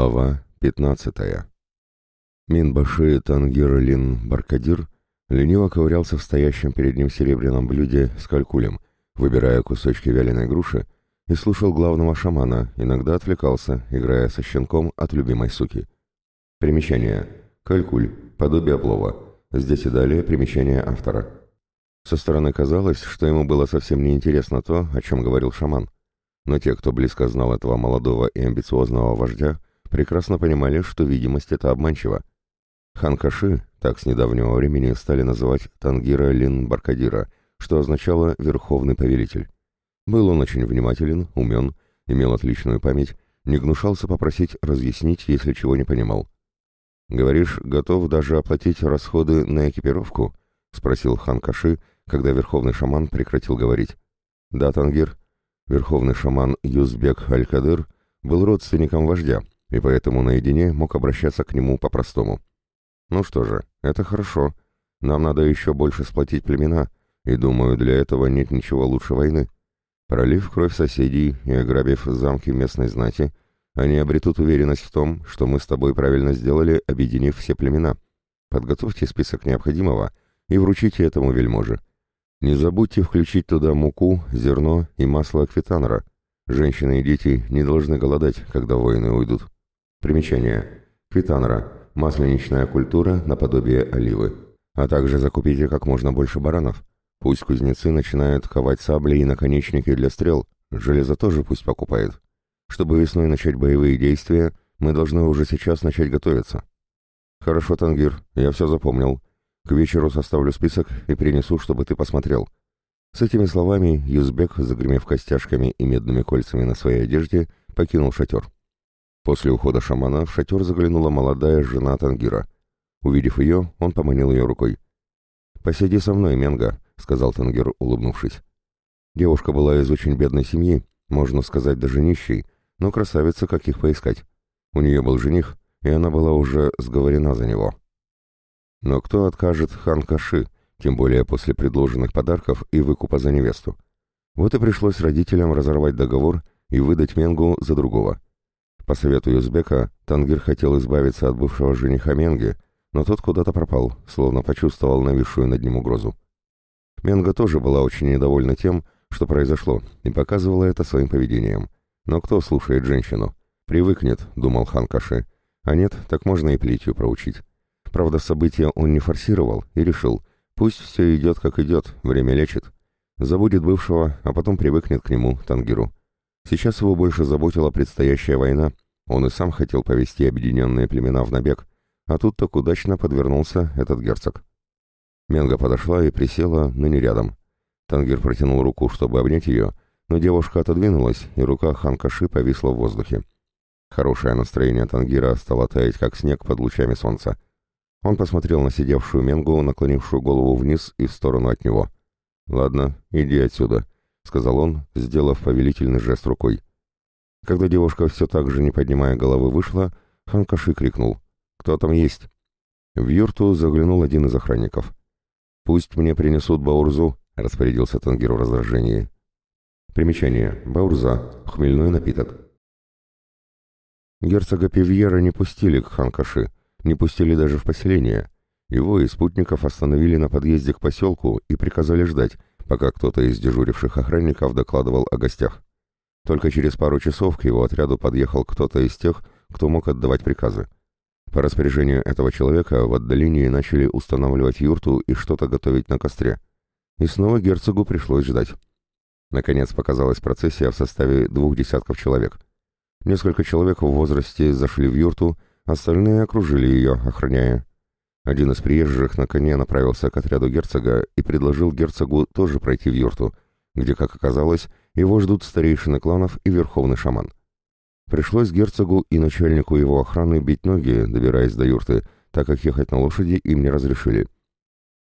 Глава 15. Минбаши Тангир Баркадир лениво ковырялся в стоящем перед ним серебряном блюде с калькулем, выбирая кусочки вяленой груши, и слушал главного шамана, иногда отвлекался, играя со щенком от любимой суки. Примечание. Калькуль. Подобие плова. Здесь и далее примечание автора. Со стороны казалось, что ему было совсем неинтересно то, о чем говорил шаман. Но те, кто близко знал этого молодого и амбициозного вождя, прекрасно понимали, что видимость это обманчива. Хан Каши, так с недавнего времени стали называть Тангира Лин Баркадира, что означало «верховный повелитель». Был он очень внимателен, умен, имел отличную память, не гнушался попросить разъяснить, если чего не понимал. «Говоришь, готов даже оплатить расходы на экипировку?» — спросил хан Каши, когда верховный шаман прекратил говорить. «Да, Тангир». Верховный шаман Юзбек Аль-Кадыр был родственником вождя, и поэтому наедине мог обращаться к нему по-простому. «Ну что же, это хорошо. Нам надо еще больше сплотить племена, и, думаю, для этого нет ничего лучше войны. Пролив кровь соседей и ограбив замки местной знати, они обретут уверенность в том, что мы с тобой правильно сделали, объединив все племена. Подготовьте список необходимого и вручите этому вельможе. Не забудьте включить туда муку, зерно и масло аквитанера. Женщины и дети не должны голодать, когда воины уйдут. Примечание. Квитанера. Масленичная культура наподобие оливы. А также закупите как можно больше баранов. Пусть кузнецы начинают ковать сабли и наконечники для стрел. Железо тоже пусть покупает. Чтобы весной начать боевые действия, мы должны уже сейчас начать готовиться. Хорошо, Тангир, я все запомнил. К вечеру составлю список и принесу, чтобы ты посмотрел. С этими словами Юзбек, загремев костяшками и медными кольцами на своей одежде, покинул шатер. После ухода шамана в шатер заглянула молодая жена Тангира. Увидев ее, он поманил ее рукой. «Посиди со мной, Менга», — сказал Тангир, улыбнувшись. Девушка была из очень бедной семьи, можно сказать, даже нищей, но красавица, как их поискать. У нее был жених, и она была уже сговорена за него. Но кто откажет хан Каши, тем более после предложенных подарков и выкупа за невесту? Вот и пришлось родителям разорвать договор и выдать Менгу за другого. По совету Юзбека, Тангир хотел избавиться от бывшего жениха Менги, но тот куда-то пропал, словно почувствовал нависшую над ним угрозу. Менга тоже была очень недовольна тем, что произошло, и показывала это своим поведением. Но кто слушает женщину? Привыкнет, думал хан Каши. А нет, так можно и плетью проучить. Правда, события он не форсировал и решил, пусть все идет как идет, время лечит. Забудет бывшего, а потом привыкнет к нему, Тангиру. Сейчас его больше заботила предстоящая война. Он и сам хотел повести объединенные племена в набег, а тут так удачно подвернулся этот герцог. Менга подошла и присела, но не рядом. Тангир протянул руку, чтобы обнять ее, но девушка отодвинулась, и рука Ханкаши повисла в воздухе. Хорошее настроение Тангира стало таять, как снег под лучами солнца. Он посмотрел на сидевшую Менгу, наклонившую голову вниз и в сторону от него. «Ладно, иди отсюда», — сказал он, сделав повелительный жест рукой. Когда девушка все так же, не поднимая головы, вышла, Ханкаши крикнул. «Кто там есть?» В юрту заглянул один из охранников. «Пусть мне принесут баурзу», — распорядился Тангир в раздражении. Примечание. Баурза. Хмельной напиток. Герцога Пивьера не пустили к Ханкаши, не пустили даже в поселение. Его и спутников остановили на подъезде к поселку и приказали ждать, пока кто-то из дежуривших охранников докладывал о гостях. Только через пару часов к его отряду подъехал кто-то из тех, кто мог отдавать приказы. По распоряжению этого человека в отдалении начали устанавливать юрту и что-то готовить на костре. И снова герцогу пришлось ждать. Наконец показалась процессия в составе двух десятков человек. Несколько человек в возрасте зашли в юрту, остальные окружили ее, охраняя. Один из приезжих на коне направился к отряду герцога и предложил герцогу тоже пройти в юрту, где, как оказалось, его ждут старейшины кланов и верховный шаман. Пришлось герцогу и начальнику его охраны бить ноги, добираясь до юрты, так как ехать на лошади им не разрешили.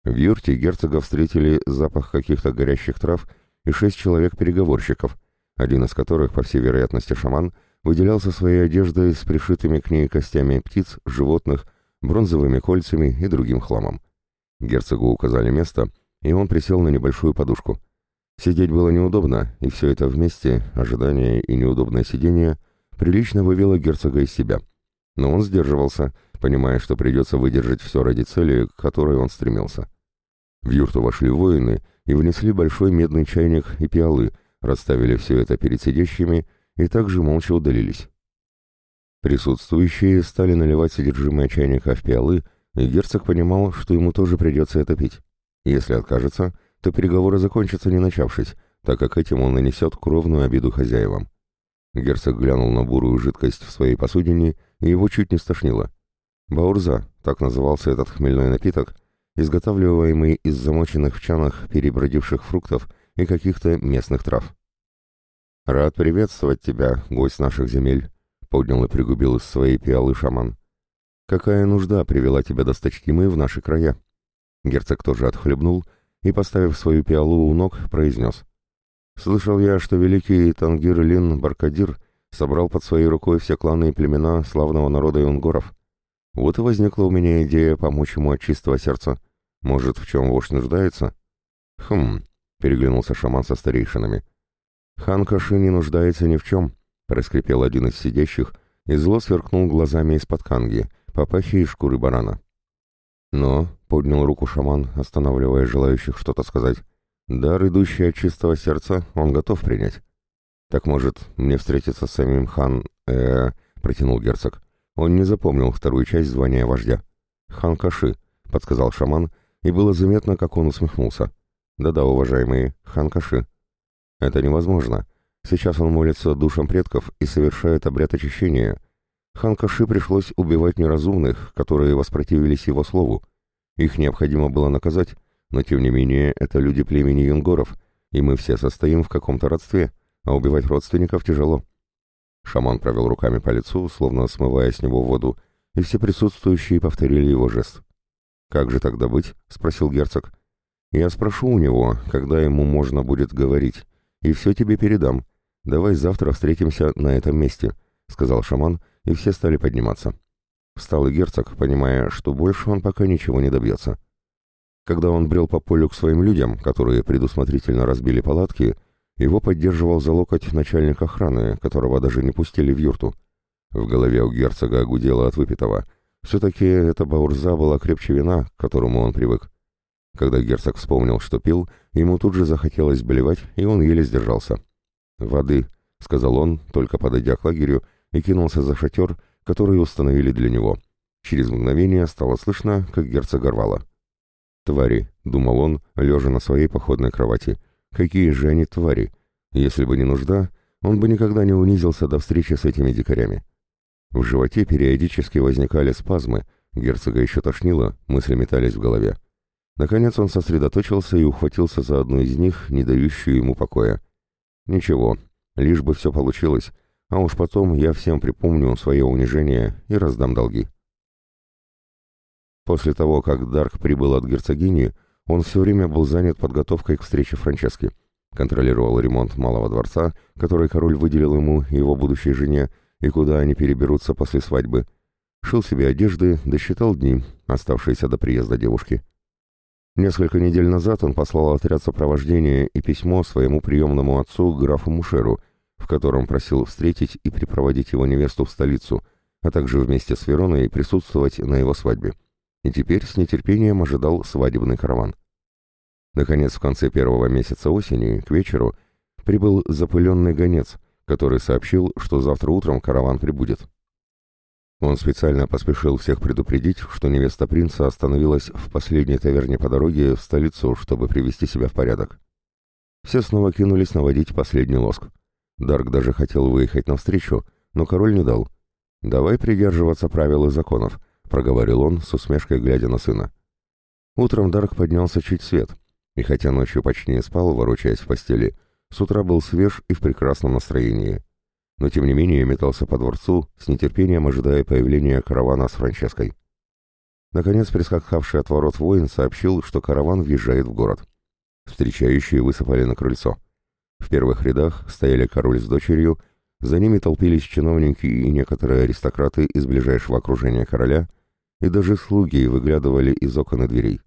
В юрте герцога встретили запах каких-то горящих трав и шесть человек-переговорщиков, один из которых, по всей вероятности, шаман, выделялся своей одеждой с пришитыми к ней костями птиц, животных, бронзовыми кольцами и другим хламом. Герцогу указали место, и он присел на небольшую подушку. Сидеть было неудобно, и все это вместе, ожидание и неудобное сидение, прилично вывело герцога из себя. Но он сдерживался, понимая, что придется выдержать все ради цели, к которой он стремился. В юрту вошли воины и внесли большой медный чайник и пиалы, расставили все это перед сидящими и также молча удалились. Присутствующие стали наливать содержимое чайника в пиалы, и герцог понимал, что ему тоже придется это пить. Если откажется, то переговоры закончатся не начавшись, так как этим он нанесет кровную обиду хозяевам. Герцог глянул на бурую жидкость в своей посудине, и его чуть не стошнило. Баурза, так назывался этот хмельной напиток, изготавливаемый из замоченных в чанах перебродивших фруктов и каких-то местных трав. «Рад приветствовать тебя, гость наших земель», — поднял и пригубил из своей пиалы шаман. «Какая нужда привела тебя досточтимы в наши края?» Герцог тоже отхлебнул и, поставив свою пиалу у ног, произнес. «Слышал я, что великий Тангир-Лин Баркадир собрал под своей рукой все кланы и племена славного народа юнгоров. Вот и возникла у меня идея помочь ему от чистого сердца. Может, в чем вождь нуждается?» «Хм», — переглянулся шаман со старейшинами. «Хан Каши не нуждается ни в чем», — проскрипел один из сидящих, и зло сверкнул глазами из-под канги, папахи и шкуры барана. Но, — поднял руку шаман, останавливая желающих что-то сказать, — дар, идущий от чистого сердца, он готов принять. «Так, может, мне встретиться с самим хан... э протянул герцог. Он не запомнил вторую часть звания вождя. «Хан Каши», — подсказал шаман, и было заметно, как он усмехнулся. «Да-да, уважаемые, хан Каши». «Это невозможно. Сейчас он молится душам предков и совершает обряд очищения. Хан Каши пришлось убивать неразумных, которые воспротивились его слову. Их необходимо было наказать, но тем не менее это люди племени юнгоров, и мы все состоим в каком-то родстве, а убивать родственников тяжело». Шаман провел руками по лицу, словно смывая с него воду, и все присутствующие повторили его жест. «Как же тогда быть?» — спросил герцог. «Я спрошу у него, когда ему можно будет говорить, и все тебе передам. Давай завтра встретимся на этом месте», — сказал шаман, и все стали подниматься. Встал и герцог, понимая, что больше он пока ничего не добьется. Когда он брел по полю к своим людям, которые предусмотрительно разбили палатки, его поддерживал за локоть начальник охраны, которого даже не пустили в юрту. В голове у герцога гудело от выпитого. Все-таки эта баурза была крепче вина, к которому он привык. Когда герцог вспомнил, что пил, ему тут же захотелось блевать, и он еле сдержался. «Воды», — сказал он, только подойдя к лагерю, и кинулся за шатер, который установили для него. Через мгновение стало слышно, как герцог рвало. «Твари», — думал он, лежа на своей походной кровати, Какие же они твари! Если бы не нужда, он бы никогда не унизился до встречи с этими дикарями. В животе периодически возникали спазмы, герцога еще тошнило, мысли метались в голове. Наконец он сосредоточился и ухватился за одну из них, не дающую ему покоя. «Ничего, лишь бы все получилось, а уж потом я всем припомню свое унижение и раздам долги». После того, как Дарк прибыл от герцогини, он все время был занят подготовкой к встрече Франчески. Контролировал ремонт Малого дворца, который король выделил ему и его будущей жене, и куда они переберутся после свадьбы. Шил себе одежды, досчитал дни, оставшиеся до приезда девушки. Несколько недель назад он послал отряд сопровождения и письмо своему приемному отцу, графу Мушеру, в котором просил встретить и припроводить его невесту в столицу, а также вместе с Вероной присутствовать на его свадьбе и теперь с нетерпением ожидал свадебный караван. Наконец, в конце первого месяца осени, к вечеру, прибыл запыленный гонец, который сообщил, что завтра утром караван прибудет. Он специально поспешил всех предупредить, что невеста принца остановилась в последней таверне по дороге в столицу, чтобы привести себя в порядок. Все снова кинулись наводить последний лоск. Дарк даже хотел выехать навстречу, но король не дал. «Давай придерживаться правил и законов», — проговорил он, с усмешкой глядя на сына. Утром Дарк поднялся чуть свет, и хотя ночью почти не спал, ворочаясь в постели, с утра был свеж и в прекрасном настроении. Но тем не менее метался по дворцу, с нетерпением ожидая появления каравана с Франческой. Наконец, прискакавший от ворот воин сообщил, что караван въезжает в город. Встречающие высыпали на крыльцо. В первых рядах стояли король с дочерью, за ними толпились чиновники и некоторые аристократы из ближайшего окружения короля, и даже слуги выглядывали из окон и дверей.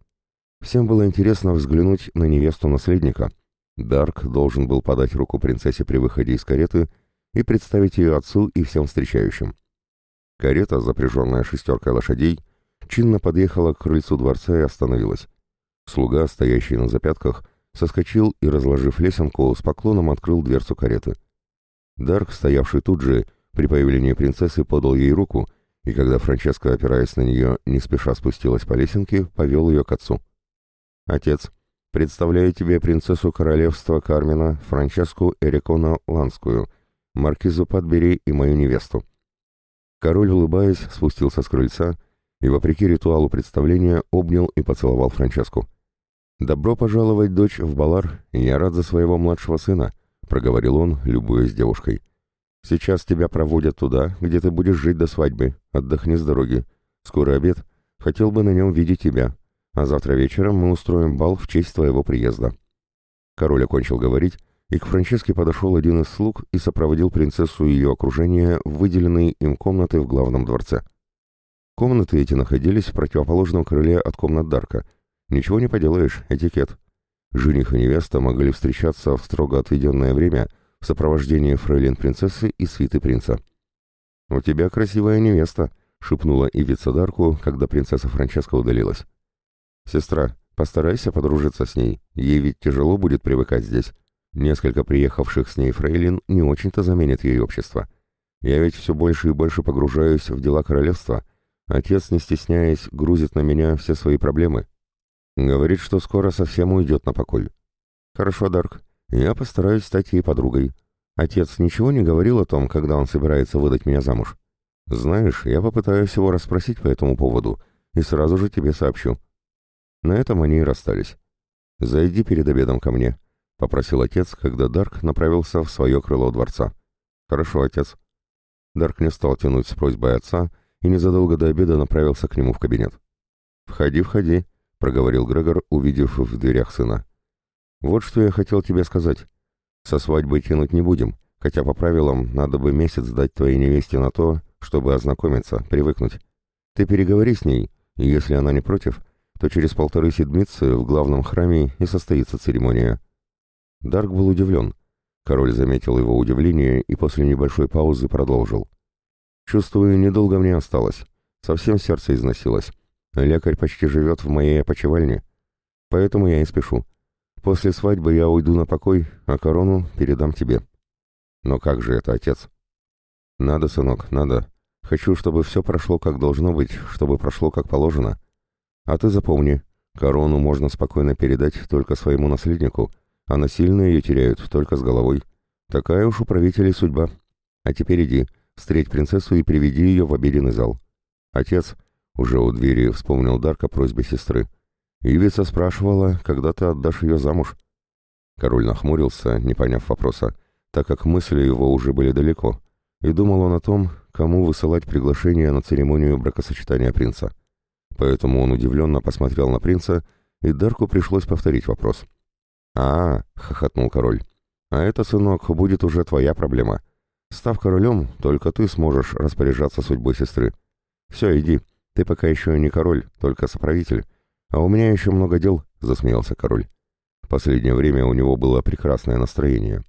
Всем было интересно взглянуть на невесту наследника. Дарк должен был подать руку принцессе при выходе из кареты и представить ее отцу и всем встречающим. Карета, запряженная шестеркой лошадей, чинно подъехала к крыльцу дворца и остановилась. Слуга, стоящий на запятках, соскочил и, разложив лесенку, с поклоном открыл дверцу кареты. Дарк, стоявший тут же, при появлении принцессы подал ей руку, и когда Франческа, опираясь на нее, не спеша спустилась по лесенке, повел ее к отцу. «Отец, представляю тебе принцессу королевства Кармина Франческу Эрикона Ланскую, маркизу Подбери и мою невесту». Король, улыбаясь, спустился с крыльца и, вопреки ритуалу представления, обнял и поцеловал Франческу. «Добро пожаловать, дочь, в Балар, я рад за своего младшего сына», — проговорил он, любуясь девушкой. «Сейчас тебя проводят туда, где ты будешь жить до свадьбы. Отдохни с дороги. Скоро обед. Хотел бы на нем видеть тебя. А завтра вечером мы устроим бал в честь твоего приезда». Король окончил говорить, и к Франческе подошел один из слуг и сопроводил принцессу и ее окружение в выделенные им комнаты в главном дворце. Комнаты эти находились в противоположном крыле от комнат Дарка — Ничего не поделаешь, этикет. Жених и невеста могли встречаться в строго отведенное время в сопровождении фрейлин-принцессы и свиты принца. «У тебя красивая невеста», — шепнула Ивица Дарку, когда принцесса Франческа удалилась. «Сестра, постарайся подружиться с ней, ей ведь тяжело будет привыкать здесь. Несколько приехавших с ней фрейлин не очень-то заменит ей общество. Я ведь все больше и больше погружаюсь в дела королевства. Отец, не стесняясь, грузит на меня все свои проблемы, Говорит, что скоро совсем уйдет на покой. Хорошо, Дарк. Я постараюсь стать ей подругой. Отец ничего не говорил о том, когда он собирается выдать меня замуж. Знаешь, я попытаюсь его расспросить по этому поводу и сразу же тебе сообщу. На этом они и расстались. «Зайди перед обедом ко мне», — попросил отец, когда Дарк направился в свое крыло дворца. «Хорошо, отец». Дарк не стал тянуть с просьбой отца и незадолго до обеда направился к нему в кабинет. «Входи, входи», проговорил Грегор, увидев в дверях сына. «Вот что я хотел тебе сказать. Со свадьбой тянуть не будем, хотя по правилам надо бы месяц дать твоей невесте на то, чтобы ознакомиться, привыкнуть. Ты переговори с ней, и если она не против, то через полторы седмицы в главном храме и состоится церемония». Дарк был удивлен. Король заметил его удивление и после небольшой паузы продолжил. «Чувствую, недолго мне осталось. Совсем сердце износилось. Лекарь почти живет в моей опочивальне, поэтому я и спешу. После свадьбы я уйду на покой, а корону передам тебе. Но как же это, отец? Надо, сынок, надо. Хочу, чтобы все прошло как должно быть, чтобы прошло как положено. А ты запомни, корону можно спокойно передать только своему наследнику, а насильно ее теряют только с головой. Такая уж у правителей судьба. А теперь иди, встреть принцессу и приведи ее в обеденный зал. Отец, уже у двери вспомнил Дарк о просьбе сестры. Ивица спрашивала, когда ты отдашь ее замуж. Король нахмурился, не поняв вопроса, так как мысли его уже были далеко, и думал он о том, кому высылать приглашение на церемонию бракосочетания принца. Поэтому он удивленно посмотрел на принца, и Дарку пришлось повторить вопрос. «А, хохотнул король, — а это, сынок, будет уже твоя проблема. Став королем, только ты сможешь распоряжаться судьбой сестры. Все, иди, ты пока еще не король, только соправитель. А у меня еще много дел», — засмеялся король. Последнее время у него было прекрасное настроение.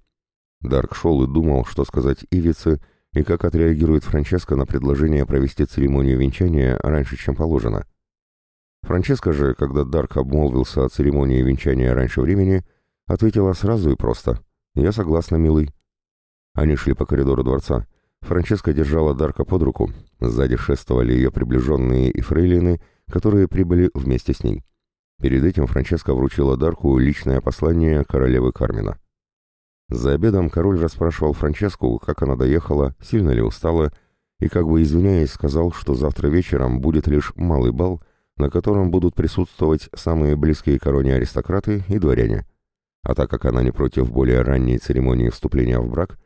Дарк шел и думал, что сказать Ивице, и как отреагирует Франческа на предложение провести церемонию венчания раньше, чем положено. Франческа же, когда Дарк обмолвился о церемонии венчания раньше времени, ответила сразу и просто «Я согласна, милый». Они шли по коридору дворца. Франческа держала Дарка под руку, сзади шествовали ее приближенные и фрейлины, которые прибыли вместе с ней. Перед этим Франческа вручила Дарку личное послание королевы Кармина. За обедом король расспрашивал Франческу, как она доехала, сильно ли устала, и, как бы извиняясь, сказал, что завтра вечером будет лишь малый бал, на котором будут присутствовать самые близкие короне аристократы и дворяне. А так как она не против более ранней церемонии вступления в брак,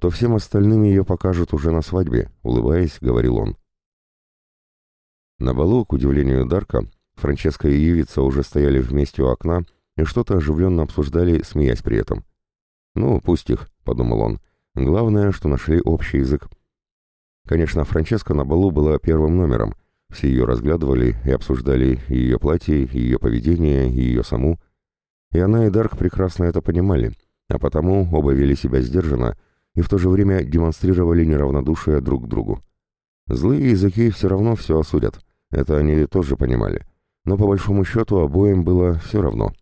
то всем остальным ее покажут уже на свадьбе», — улыбаясь, говорил он. На балу, к удивлению Дарка, Франческа и Ивица уже стояли вместе у окна и что-то оживленно обсуждали, смеясь при этом. «Ну, пусть их», — подумал он. «Главное, что нашли общий язык». Конечно, Франческа на балу была первым номером. Все ее разглядывали и обсуждали ее платье, ее поведение, ее саму. И она и Дарк прекрасно это понимали, а потому оба вели себя сдержанно, и в то же время демонстрировали неравнодушие друг к другу. Злые языки все равно все осудят, это они тоже понимали. Но по большому счету обоим было все равно.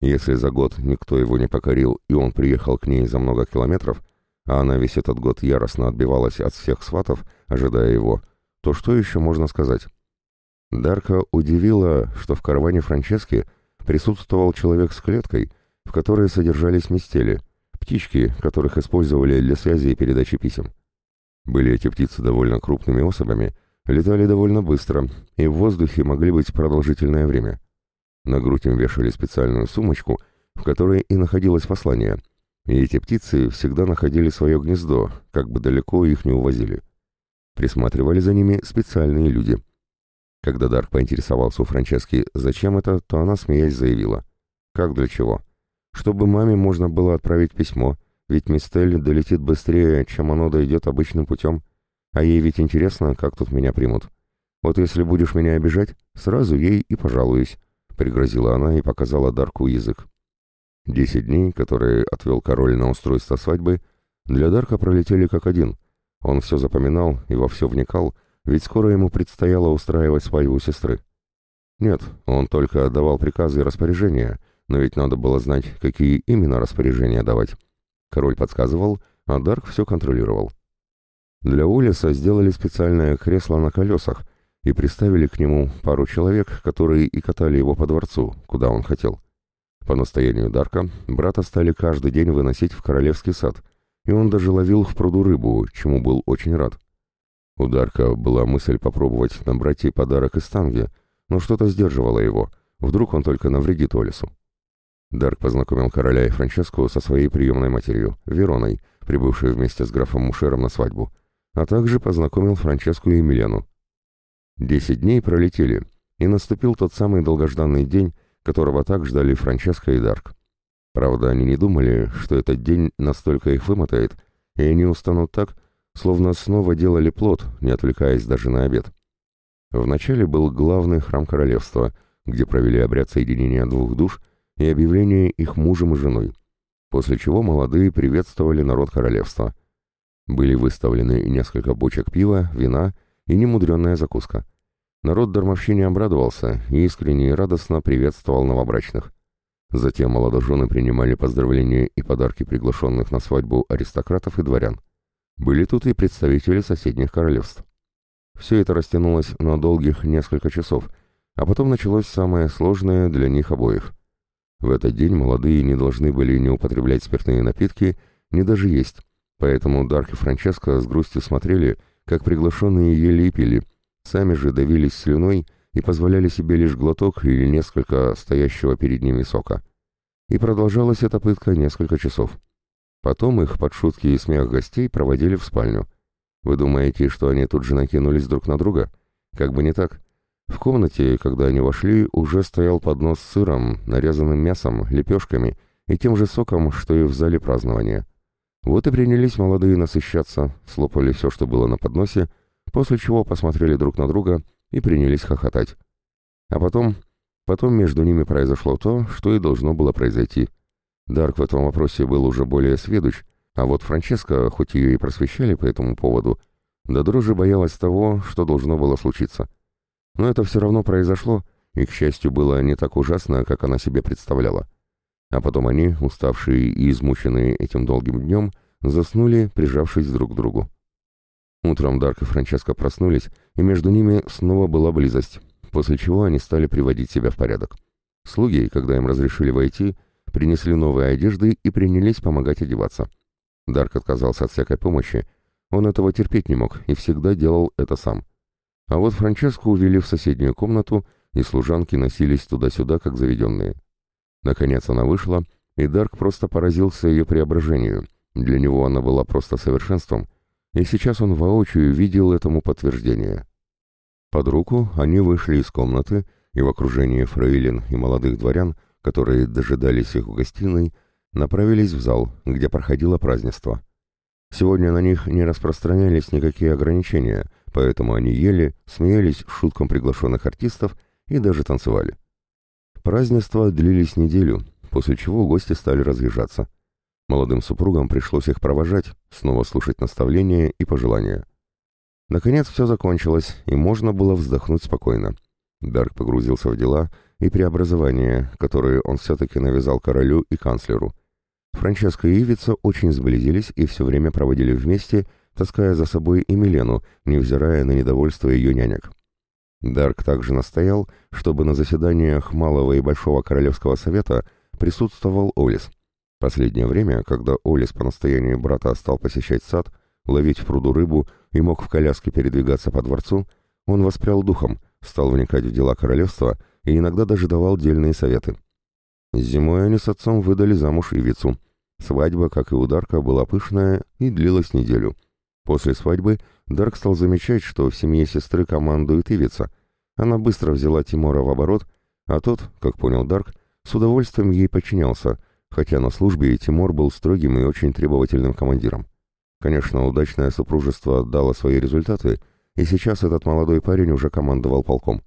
Если за год никто его не покорил, и он приехал к ней за много километров, а она весь этот год яростно отбивалась от всех сватов, ожидая его, то что еще можно сказать? Дарка удивила, что в караване Франчески присутствовал человек с клеткой, в которой содержались мистели, птички, которых использовали для связи и передачи писем. Были эти птицы довольно крупными особями, летали довольно быстро и в воздухе могли быть продолжительное время. На грудь им вешали специальную сумочку, в которой и находилось послание, и эти птицы всегда находили свое гнездо, как бы далеко их не увозили. Присматривали за ними специальные люди. Когда Дарк поинтересовался у Франчески, зачем это, то она, смеясь, заявила. «Как для чего? Чтобы маме можно было отправить письмо, ведь Мистель долетит быстрее, чем оно дойдет обычным путем. А ей ведь интересно, как тут меня примут. Вот если будешь меня обижать, сразу ей и пожалуюсь», — пригрозила она и показала Дарку язык. Десять дней, которые отвел король на устройство свадьбы, для Дарка пролетели как один. Он все запоминал и во все вникал, ведь скоро ему предстояло устраивать свадьбу сестры. Нет, он только отдавал приказы и распоряжения, но ведь надо было знать, какие именно распоряжения давать. Король подсказывал, а Дарк все контролировал. Для Улиса сделали специальное кресло на колесах и приставили к нему пару человек, которые и катали его по дворцу, куда он хотел. По настоянию Дарка брата стали каждый день выносить в королевский сад, и он даже ловил в пруду рыбу, чему был очень рад. У Дарка была мысль попробовать на братья подарок из танги, но что-то сдерживало его, вдруг он только навредит Олесу. Дарк познакомил короля и Франческу со своей приемной матерью, Вероной, прибывшей вместе с графом Мушером на свадьбу, а также познакомил Франческу и Емельяну. Десять дней пролетели, и наступил тот самый долгожданный день, которого так ждали Франческа и Дарк. Правда, они не думали, что этот день настолько их вымотает, и они устанут так, словно снова делали плод, не отвлекаясь даже на обед. Вначале был главный храм королевства, где провели обряд соединения двух душ и объявление их мужем и женой, после чего молодые приветствовали народ королевства. Были выставлены несколько бочек пива, вина и немудренная закуска. Народ дармовщине обрадовался и искренне и радостно приветствовал новобрачных. Затем молодожены принимали поздравления и подарки приглашенных на свадьбу аристократов и дворян. Были тут и представители соседних королевств. Все это растянулось на долгих несколько часов, а потом началось самое сложное для них обоих. В этот день молодые не должны были ни употреблять спиртные напитки, ни даже есть, поэтому Дарк и Франческо с грустью смотрели, как приглашенные ели и пили, Сами же давились слюной и позволяли себе лишь глоток или несколько стоящего перед ними сока. И продолжалась эта пытка несколько часов. Потом их под шутки и смех гостей проводили в спальню. Вы думаете, что они тут же накинулись друг на друга? Как бы не так. В комнате, когда они вошли, уже стоял поднос с сыром, нарезанным мясом, лепешками и тем же соком, что и в зале празднования. Вот и принялись молодые насыщаться, слопали все, что было на подносе, после чего посмотрели друг на друга и принялись хохотать. А потом, потом между ними произошло то, что и должно было произойти. Дарк в этом вопросе был уже более сведущ, а вот Франческа, хоть ее и просвещали по этому поводу, до дрожи боялась того, что должно было случиться. Но это все равно произошло, и, к счастью, было не так ужасно, как она себе представляла. А потом они, уставшие и измученные этим долгим днем, заснули, прижавшись друг к другу. Утром Дарк и Франческо проснулись, и между ними снова была близость, после чего они стали приводить себя в порядок. Слуги, когда им разрешили войти, принесли новые одежды и принялись помогать одеваться. Дарк отказался от всякой помощи, он этого терпеть не мог и всегда делал это сам. А вот Франческо увели в соседнюю комнату, и служанки носились туда-сюда, как заведенные. Наконец она вышла, и Дарк просто поразился ее преображению. Для него она была просто совершенством — и сейчас он воочию видел этому подтверждение. Под руку они вышли из комнаты, и в окружении фрейлин и молодых дворян, которые дожидались их в гостиной, направились в зал, где проходило празднество. Сегодня на них не распространялись никакие ограничения, поэтому они ели, смеялись шуткам приглашенных артистов и даже танцевали. Празднества длились неделю, после чего гости стали разъезжаться. Молодым супругам пришлось их провожать, снова слушать наставления и пожелания. Наконец все закончилось, и можно было вздохнуть спокойно. Дарк погрузился в дела и преобразования, которые он все-таки навязал королю и канцлеру. Франческо и Ивица очень сблизились и все время проводили вместе, таская за собой и Милену, невзирая на недовольство ее нянек. Дарк также настоял, чтобы на заседаниях Малого и Большого Королевского Совета присутствовал Олис. Последнее время, когда Олис по настоянию брата стал посещать сад, ловить в пруду рыбу и мог в коляске передвигаться по дворцу, он воспрял духом, стал вникать в дела королевства и иногда даже давал дельные советы. Зимой они с отцом выдали замуж Ивицу. Свадьба, как и у Дарка, была пышная и длилась неделю. После свадьбы Дарк стал замечать, что в семье сестры командует Ивица. Она быстро взяла Тимора в оборот, а тот, как понял Дарк, с удовольствием ей подчинялся, хотя на службе Тимур был строгим и очень требовательным командиром. Конечно, удачное супружество дало свои результаты, и сейчас этот молодой парень уже командовал полком.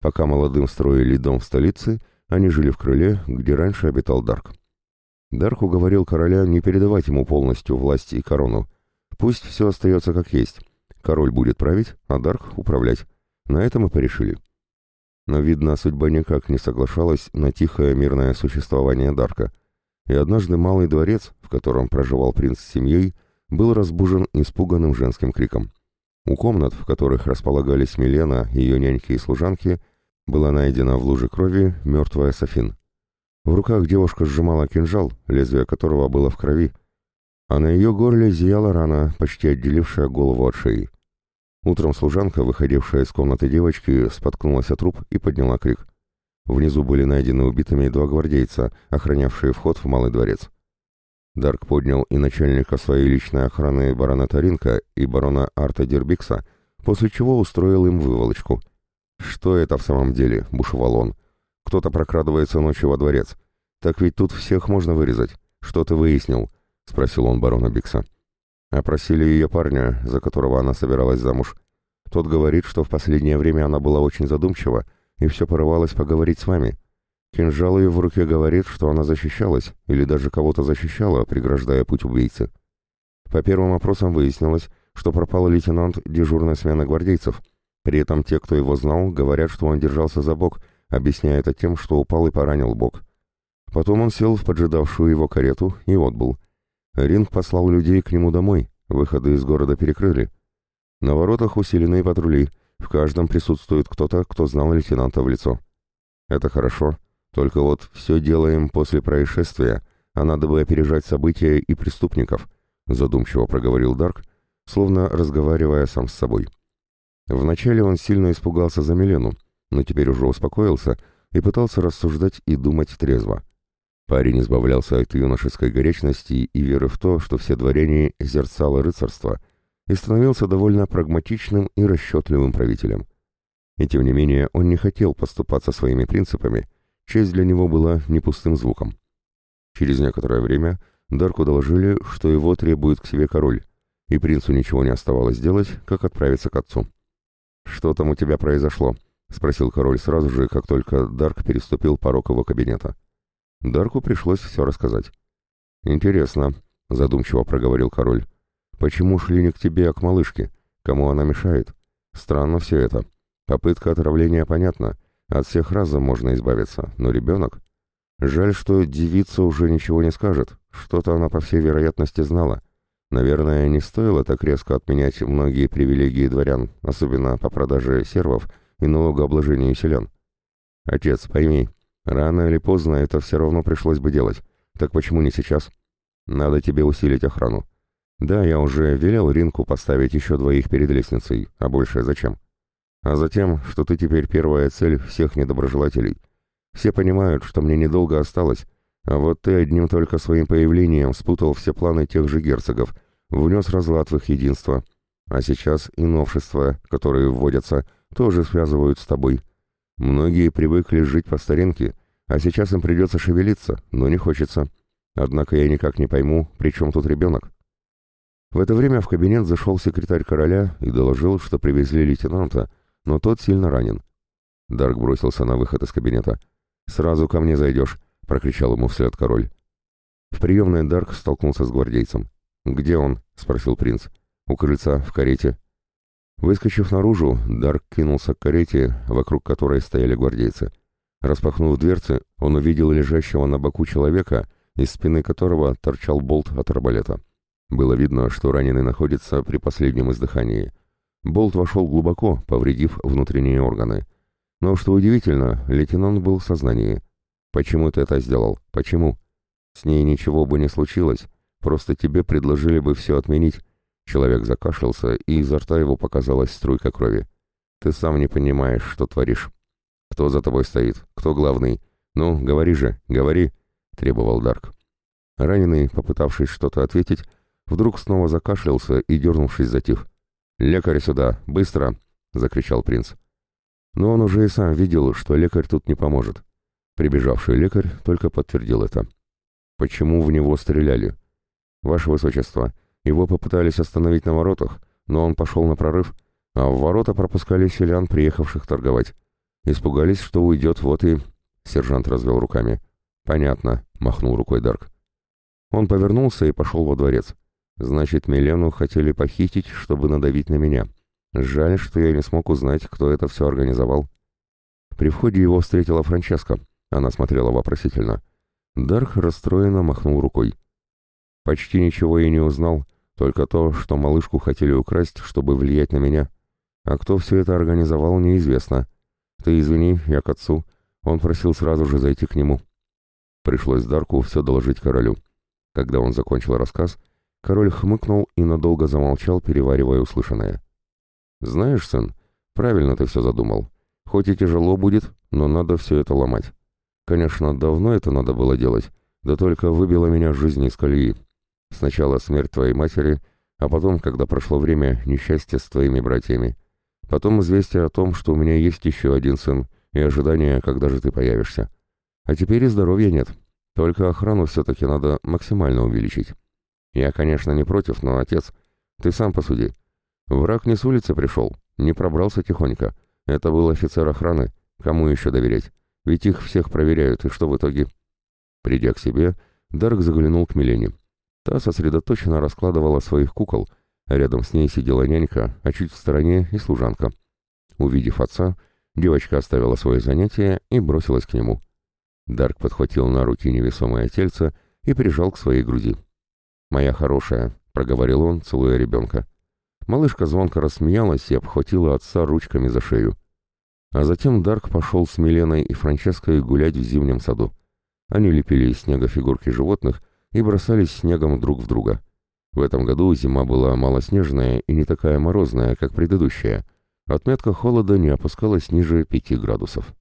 Пока молодым строили дом в столице, они жили в крыле, где раньше обитал Дарк. Дарк уговорил короля не передавать ему полностью власть и корону. Пусть все остается как есть. Король будет править, а Дарк управлять. На этом и порешили. Но, видно, судьба никак не соглашалась на тихое мирное существование Дарка. И однажды малый дворец, в котором проживал принц с семьей, был разбужен испуганным женским криком. У комнат, в которых располагались Милена, ее няньки и служанки, была найдена в луже крови мертвая Софин. В руках девушка сжимала кинжал, лезвие которого было в крови, а на ее горле зияла рана, почти отделившая голову от шеи. Утром служанка, выходившая из комнаты девочки, споткнулась от труп и подняла крик. Внизу были найдены убитыми два гвардейца, охранявшие вход в Малый дворец. Дарк поднял и начальника своей личной охраны барона Таринка и барона Арта Дербикса, после чего устроил им выволочку. «Что это в самом деле?» — бушевал он. «Кто-то прокрадывается ночью во дворец. Так ведь тут всех можно вырезать. Что ты выяснил?» — спросил он барона Бикса. Опросили ее парня, за которого она собиралась замуж. Тот говорит, что в последнее время она была очень задумчива и все порывалась поговорить с вами. Кинжал ее в руке говорит, что она защищалась, или даже кого-то защищала, преграждая путь убийцы. По первым опросам выяснилось, что пропал лейтенант дежурной смены гвардейцев. При этом те, кто его знал, говорят, что он держался за бок, объясняя это тем, что упал и поранил бок. Потом он сел в поджидавшую его карету и отбыл. Ринг послал людей к нему домой, выходы из города перекрыли. На воротах усиленные патрули, в каждом присутствует кто-то, кто знал лейтенанта в лицо. Это хорошо, только вот все делаем после происшествия, а надо бы опережать события и преступников, задумчиво проговорил Дарк, словно разговаривая сам с собой. Вначале он сильно испугался за Милену, но теперь уже успокоился и пытался рассуждать и думать трезво. Парень избавлялся от юношеской горячности и веры в то, что все дворяне — зерцало рыцарства, и становился довольно прагматичным и расчетливым правителем. И тем не менее он не хотел поступаться своими принципами, Честь для него была не пустым звуком. Через некоторое время Дарку доложили, что его требует к себе король, и принцу ничего не оставалось делать, как отправиться к отцу. «Что там у тебя произошло?» — спросил король сразу же, как только Дарк переступил порог его кабинета. Дарку пришлось все рассказать. «Интересно», — задумчиво проговорил король. «Почему шли не к тебе, а к малышке? Кому она мешает? Странно все это. Попытка отравления понятна, от всех разом можно избавиться, но ребенок... Жаль, что девица уже ничего не скажет. Что-то она, по всей вероятности, знала. Наверное, не стоило так резко отменять многие привилегии дворян, особенно по продаже сервов и налогообложению селян. Отец, пойми, рано или поздно это все равно пришлось бы делать. Так почему не сейчас? Надо тебе усилить охрану. Да, я уже велел Ринку поставить еще двоих перед лестницей, а больше зачем? а затем, что ты теперь первая цель всех недоброжелателей. Все понимают, что мне недолго осталось, а вот ты одним только своим появлением спутал все планы тех же герцогов, внес разлад в их единство. А сейчас и новшества, которые вводятся, тоже связывают с тобой. Многие привыкли жить по старинке, а сейчас им придется шевелиться, но не хочется. Однако я никак не пойму, при чем тут ребенок. В это время в кабинет зашел секретарь короля и доложил, что привезли лейтенанта, но тот сильно ранен. Дарк бросился на выход из кабинета. «Сразу ко мне зайдешь», — прокричал ему вслед король. В приемной Дарк столкнулся с гвардейцем. «Где он?» — спросил принц. «У крыльца, в карете». Выскочив наружу, Дарк кинулся к карете, вокруг которой стояли гвардейцы. Распахнув дверцы, он увидел лежащего на боку человека, из спины которого торчал болт от арбалета. Было видно, что раненый находится при последнем издыхании. Болт вошел глубоко, повредив внутренние органы. Но, что удивительно, лейтенант был в сознании. «Почему ты это сделал? Почему?» «С ней ничего бы не случилось, просто тебе предложили бы все отменить, Человек закашлялся, и изо рта его показалась струйка крови. «Ты сам не понимаешь, что творишь. Кто за тобой стоит? Кто главный? Ну, говори же, говори!» — требовал Дарк. Раненый, попытавшись что-то ответить, вдруг снова закашлялся и, дернувшись, затих. «Лекарь сюда! Быстро!» — закричал принц. Но он уже и сам видел, что лекарь тут не поможет. Прибежавший лекарь только подтвердил это. «Почему в него стреляли?» «Ваше Высочество, его попытались остановить на воротах, но он пошел на прорыв, а в ворота пропускали селян, приехавших торговать. Испугались, что уйдет, вот и... Сержант развел руками. «Понятно», — махнул рукой Дарк. Он повернулся и пошел во дворец. «Значит, Милену хотели похитить, чтобы надавить на меня. Жаль, что я не смог узнать, кто это все организовал». При входе его встретила Франческа. Она смотрела вопросительно. Дарк расстроенно махнул рукой. «Почти ничего и не узнал, только то, что малышку хотели украсть, чтобы влиять на меня. А кто все это организовал, неизвестно. Ты извини, я к отцу. Он просил сразу же зайти к нему. Пришлось Дарку все доложить королю. Когда он закончил рассказ, король хмыкнул и надолго замолчал, переваривая услышанное. «Знаешь, сын, правильно ты все задумал. Хоть и тяжело будет, но надо все это ломать. Конечно, давно это надо было делать, да только выбило меня жизнь из колеи. Сначала смерть твоей матери, а потом, когда прошло время, несчастье с твоими братьями. Потом известие о том, что у меня есть еще один сын, и ожидание, когда же ты появишься. А теперь и здоровья нет. Только охрану все-таки надо максимально увеличить. Я, конечно, не против, но, отец, ты сам посуди. Враг не с улицы пришел, не пробрался тихонько. Это был офицер охраны. Кому еще доверять? Ведь их всех проверяют, и что в итоге? Придя к себе, Дарк заглянул к Милене. Та сосредоточенно раскладывала своих кукол, рядом с ней сидела нянька, а чуть в стороне и служанка. Увидев отца, девочка оставила свое занятие и бросилась к нему. Дарк подхватил на руки невесомое тельце и прижал к своей груди. «Моя хорошая», — проговорил он, целуя ребенка. Малышка звонко рассмеялась и обхватила отца ручками за шею. А затем Дарк пошел с Миленой и Франческой гулять в зимнем саду. Они лепили из снега фигурки животных и бросались снегом друг в друга. В этом году зима была малоснежная и не такая морозная, как предыдущая. Отметка холода не опускалась ниже 5 градусов.